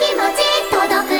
気持ち届く